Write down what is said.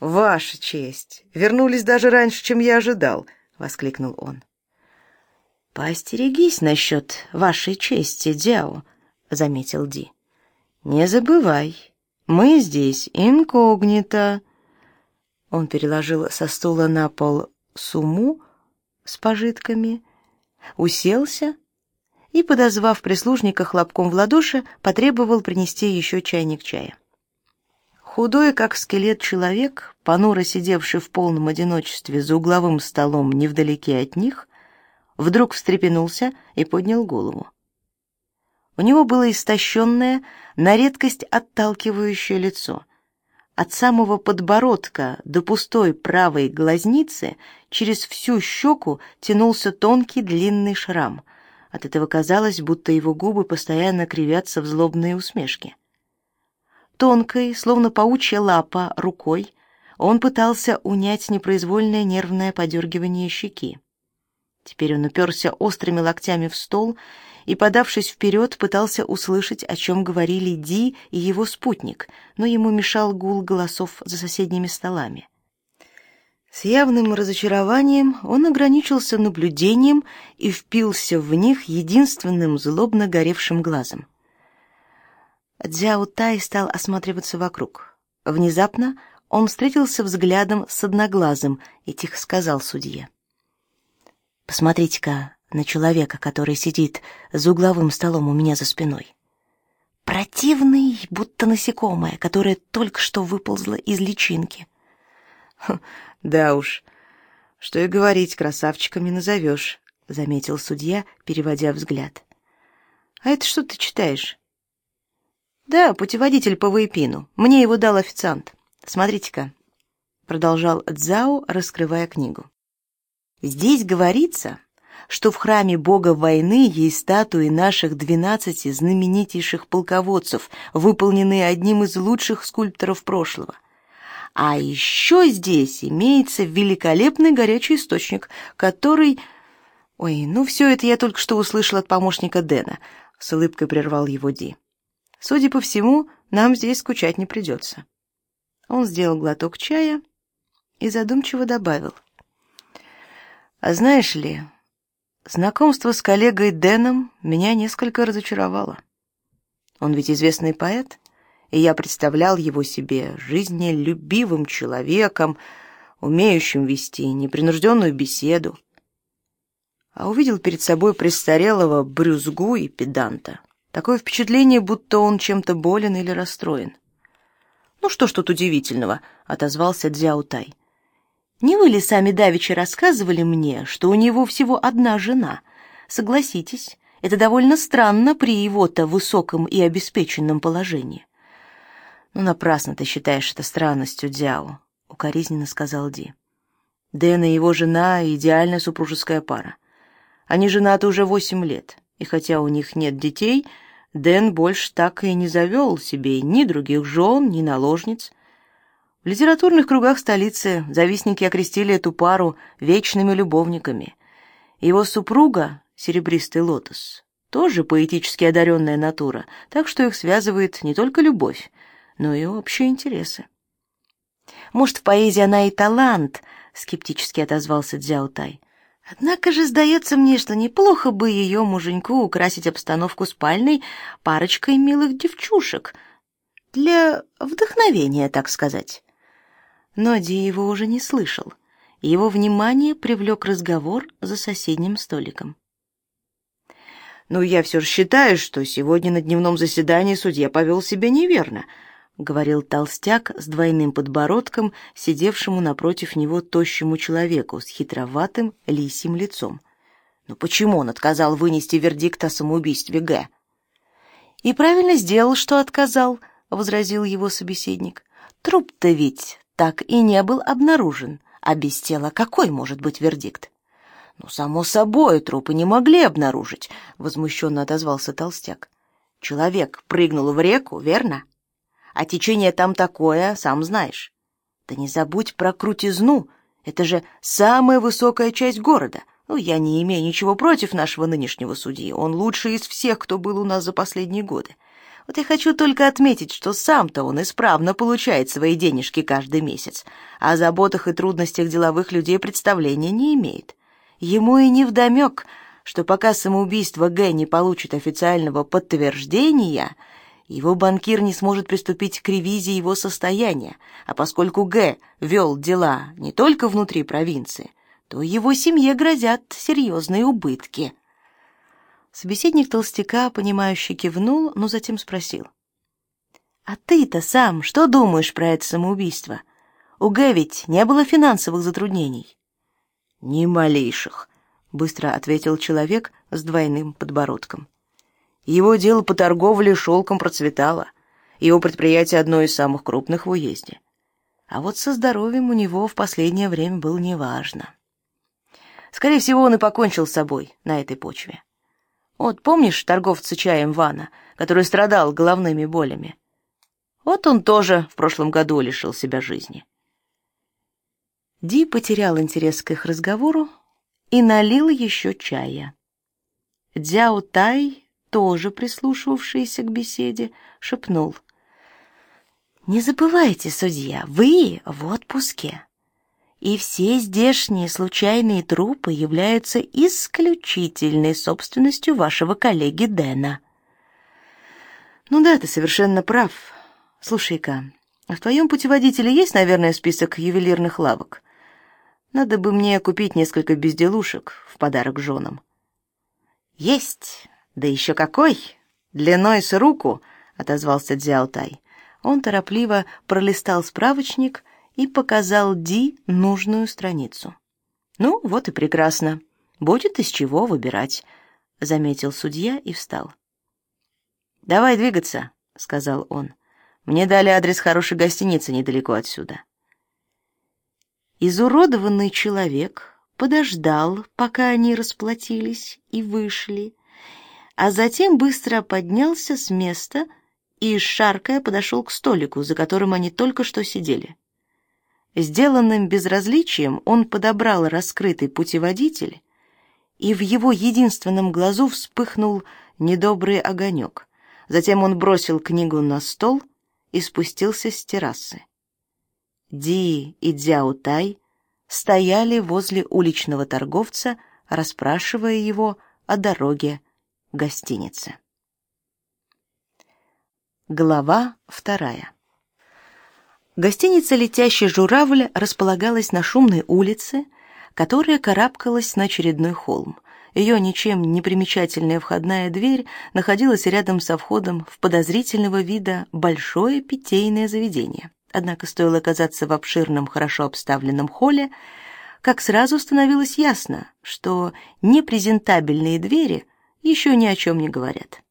«Ваша честь! Вернулись даже раньше, чем я ожидал!» — воскликнул он. «Поостерегись насчет вашей чести, Дяо», — заметил Ди. «Не забывай, мы здесь инкогнито». Он переложил со стула на пол сумму с пожитками, уселся и, подозвав прислужника хлопком в ладоши, потребовал принести еще чайник чая. Худой, как скелет человек, понуро сидевший в полном одиночестве за угловым столом невдалеке от них, вдруг встрепенулся и поднял голову. У него было истощенное, на редкость отталкивающее лицо. От самого подбородка до пустой правой глазницы через всю щеку тянулся тонкий длинный шрам. От этого казалось, будто его губы постоянно кривятся в злобные усмешки. Тонкой, словно паучья лапа, рукой он пытался унять непроизвольное нервное подергивание щеки. Теперь он уперся острыми локтями в стол и, подавшись вперед, пытался услышать, о чем говорили Ди и его спутник, но ему мешал гул голосов за соседними столами. С явным разочарованием он ограничился наблюдением и впился в них единственным злобно горевшим глазом. Дзяо Тай стал осматриваться вокруг. Внезапно он встретился взглядом с одноглазым и тихо сказал судье. «Посмотрите-ка на человека, который сидит за угловым столом у меня за спиной. Противный, будто насекомое, которое только что выползло из личинки». «Да уж, что и говорить, красавчиками назовешь», — заметил судья, переводя взгляд. «А это что ты читаешь?» Да, путеводитель по Вэйпину. Мне его дал официант. Смотрите-ка, продолжал Цзао, раскрывая книгу. Здесь говорится, что в храме бога войны есть статуи наших двенадцати знаменитейших полководцев, выполненные одним из лучших скульпторов прошлого. А еще здесь имеется великолепный горячий источник, который... Ой, ну все это я только что услышал от помощника Дэна. С улыбкой прервал его Ди. Судя по всему, нам здесь скучать не придется. Он сделал глоток чая и задумчиво добавил. А знаешь ли, знакомство с коллегой Дэном меня несколько разочаровало. Он ведь известный поэт, и я представлял его себе жизнелюбивым человеком, умеющим вести непринужденную беседу. А увидел перед собой престарелого брюзгу и педанта. Такое впечатление, будто он чем-то болен или расстроен. «Ну что ж тут удивительного?» — отозвался Дзяутай. «Не вы ли сами давеча рассказывали мне, что у него всего одна жена? Согласитесь, это довольно странно при его-то высоком и обеспеченном положении». «Ну, напрасно ты считаешь это странностью, Дзяо», — укоризненно сказал Ди. «Дэн и его жена — идеальная супружеская пара. Они женаты уже восемь лет, и хотя у них нет детей, — Дэн больше так и не завел себе ни других жен, ни наложниц. В литературных кругах столицы завистники окрестили эту пару вечными любовниками. Его супруга, серебристый лотос, тоже поэтически одаренная натура, так что их связывает не только любовь, но и общие интересы. «Может, в поэзии она и талант», — скептически отозвался Дзяутай. Однако же сдается мне, что неплохо бы ее муженьку украсить обстановку спальной парочкой милых девчушек. Для вдохновения, так сказать. Но Ди его уже не слышал. Его внимание привлек разговор за соседним столиком. «Ну, я все же считаю, что сегодня на дневном заседании судья повел себя неверно», говорил толстяк с двойным подбородком, сидевшему напротив него тощему человеку с хитроватым лисьим лицом. Но почему он отказал вынести вердикт о самоубийстве Г? И правильно сделал, что отказал, возразил его собеседник. Труп-то ведь так и не был обнаружен, а без тела какой может быть вердикт? Ну, само собой, трупы не могли обнаружить, возмущенно отозвался толстяк. Человек прыгнул в реку, верно? А течение там такое, сам знаешь. Да не забудь про крутизну. Это же самая высокая часть города. Ну, я не имею ничего против нашего нынешнего судьи. Он лучший из всех, кто был у нас за последние годы. Вот я хочу только отметить, что сам-то он исправно получает свои денежки каждый месяц, а о заботах и трудностях деловых людей представления не имеет. Ему и не вдомек, что пока самоубийство Г не получит официального подтверждения, его банкир не сможет приступить к ревизии его состояния, а поскольку Г вел дела не только внутри провинции, то его семье грозят серьезные убытки. Собеседник толстяка, понимающе кивнул, но затем спросил. «А ты-то сам что думаешь про это самоубийство? У Г ведь не было финансовых затруднений». «Ни малейших», — быстро ответил человек с двойным подбородком. Его дело по торговле шелком процветало. Его предприятие одно из самых крупных в уезде. А вот со здоровьем у него в последнее время было неважно. Скорее всего, он и покончил с собой на этой почве. Вот помнишь торговца чаем Вана, который страдал головными болями? Вот он тоже в прошлом году лишил себя жизни. Ди потерял интерес к их разговору и налил еще чая. Дзяо Тай, тоже прислушивавшийся к беседе, шепнул: "Не забывайте, судья, вы в отпуске и все здешние случайные трупы являются исключительной собственностью вашего коллеги Дэна. Ну да, ты совершенно прав. Слушай-ка, а в твоем путеводителе есть, наверное, список ювелирных лавок? Надо бы мне купить несколько безделушек в подарок женам. Есть, да еще какой, длиной с руку, отозвался Дзяотай. Он торопливо пролистал справочник и показал Ди нужную страницу. Ну, вот и прекрасно. Будет из чего выбирать, заметил судья и встал. Давай двигаться, сказал он. Мне дали адрес хорошей гостиницы недалеко отсюда. Изуродованный человек подождал, пока они расплатились и вышли, а затем быстро поднялся с места и шаркая подошел к столику, за которым они только что сидели. Сделанным безразличием он подобрал раскрытый путеводитель, и в его единственном глазу вспыхнул недобрый огонек. Затем он бросил книгу на стол и спустился с террасы. Ди и Дзяо Тай стояли возле уличного торговца, расспрашивая его о дороге гостиницы. Глава вторая. Гостиница «Летящий журавль» располагалась на шумной улице, которая карабкалась на очередной холм. Ее ничем не примечательная входная дверь находилась рядом со входом в подозрительного вида большое питейное заведение. Однако стоило оказаться в обширном, хорошо обставленном холле, как сразу становилось ясно, что непрезентабельные двери еще ни о чем не говорят.